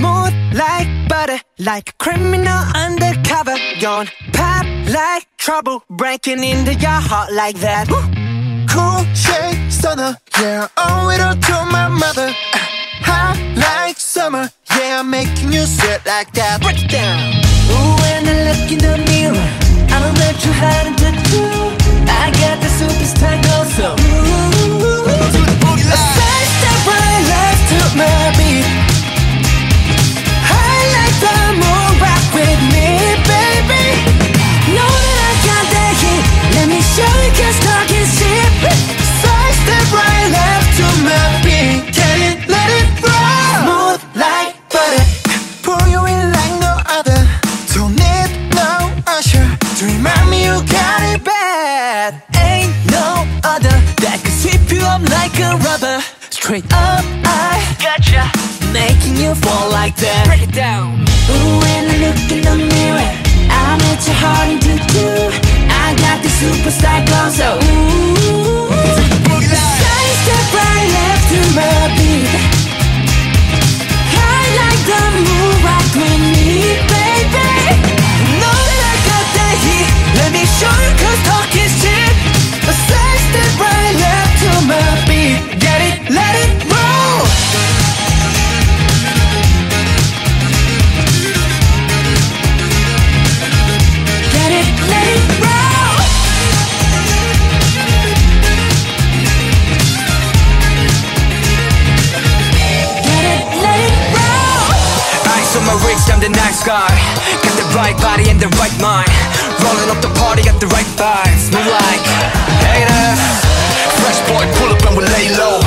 Smooth like butter, like a criminal undercover. Gone pop like trouble, breaking into your heart like that. Woo! Cool shade stunner, yeah, owe it all to my mother. Uh, hot like summer, yeah, I'm making you sweat like that. Break it down. Ooh, when I look in the like a rubber. Straight up, I gotcha. Making you fall like that. Break it down. Ooh, when I look in the mirror, I'm at my wrist, I'm the nice guy. Got the right body and the right mind. Rolling up the party, got the right vibes. Move like haters. Fresh boy, pull up and we lay low.